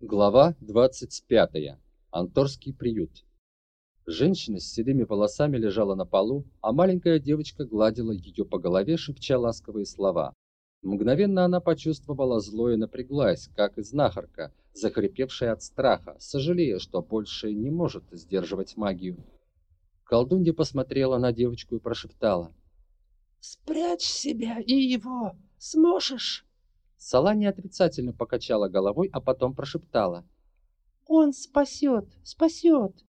Глава 25. Анторский приют. Женщина с седыми волосами лежала на полу, а маленькая девочка гладила ее по голове, шепча ласковые слова. Мгновенно она почувствовала зло и напряглась, как и знахарка, захрипевшая от страха, сожалея, что больше не может сдерживать магию. Колдунья посмотрела на девочку и прошептала. «Спрячь себя и его! Сможешь!» Салани отрицательно покачала головой, а потом прошептала. «Он спасет, спасет!»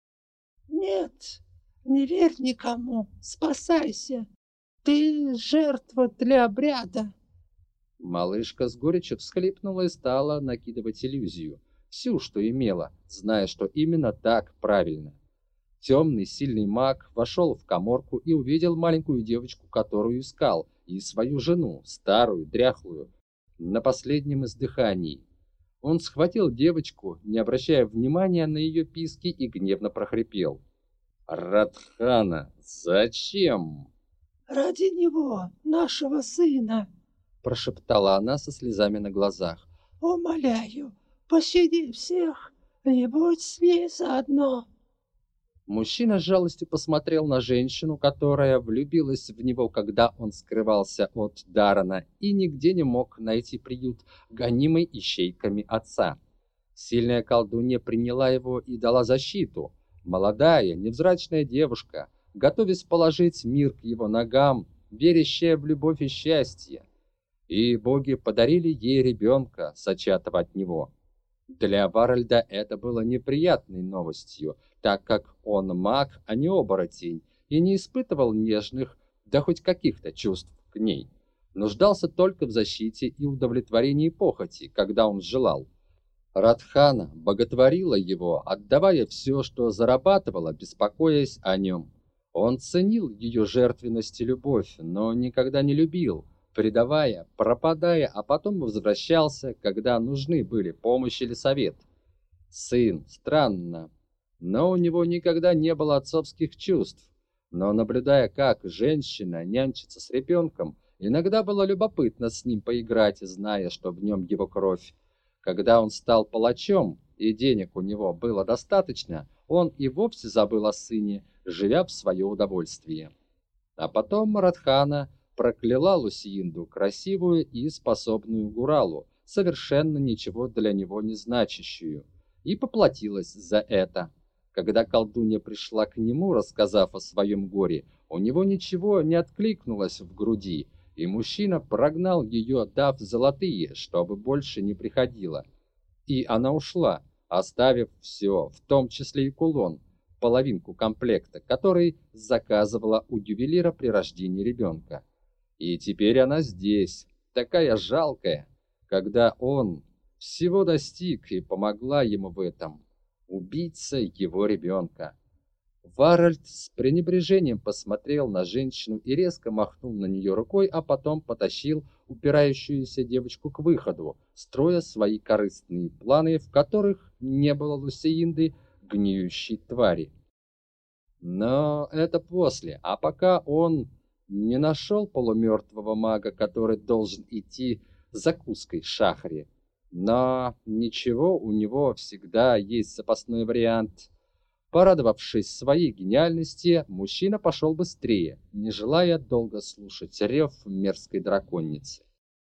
«Нет, не верь никому, спасайся! Ты жертва для обряда!» Малышка с горечью всхлипнула и стала накидывать иллюзию, всю, что имела, зная, что именно так правильно. Темный, сильный маг вошел в коморку и увидел маленькую девочку, которую искал, и свою жену, старую, дряхлую, на последнем издыхании. Он схватил девочку, не обращая внимания на ее писки, и гневно прохрипел. «Радхана, зачем?» «Ради него, нашего сына!» прошептала она со слезами на глазах. «Умоляю, пощади всех, не будь с ней заодно!» Мужчина с жалостью посмотрел на женщину, которая влюбилась в него, когда он скрывался от Дарана и нигде не мог найти приют, гонимый ищейками отца. Сильная колдунья приняла его и дала защиту. Молодая, невзрачная девушка, готовясь положить мир к его ногам, верящая в любовь и счастье. И боги подарили ей ребенка, сочатого от него. Для Варальда это было неприятной новостью, так как он маг, а не оборотень, и не испытывал нежных, да хоть каких-то чувств к ней. Нуждался только в защите и удовлетворении похоти, когда он желал. Радхана боготворила его, отдавая все, что зарабатывала, беспокоясь о нем. Он ценил ее жертвенность и любовь, но никогда не любил – предавая, пропадая, а потом возвращался, когда нужны были помощь или совет. Сын, странно, но у него никогда не было отцовских чувств. Но наблюдая, как женщина нянчится с ребенком, иногда было любопытно с ним поиграть, зная, что в нем его кровь. Когда он стал палачом, и денег у него было достаточно, он и вовсе забыл о сыне, живя в свое удовольствие. А потом Радхана прокляла Лусиинду, красивую и способную Гуралу, совершенно ничего для него не значащую, и поплатилась за это. Когда колдунья пришла к нему, рассказав о своем горе, у него ничего не откликнулось в груди, и мужчина прогнал ее, дав золотые, чтобы больше не приходила. И она ушла, оставив все, в том числе и кулон, половинку комплекта, который заказывала у ювелира при рождении ребенка. И теперь она здесь, такая жалкая, когда он всего достиг и помогла ему в этом. Убийца его ребенка. Варальд с пренебрежением посмотрел на женщину и резко махнул на нее рукой, а потом потащил упирающуюся девочку к выходу, строя свои корыстные планы, в которых не было Лусеинды, гниющей твари. Но это после, а пока он не нашел полумертвого мага, который должен идти закуской шахре. Но ничего, у него всегда есть запасной вариант. Порадовавшись своей гениальности, мужчина пошел быстрее, не желая долго слушать рев мерзкой драконицы.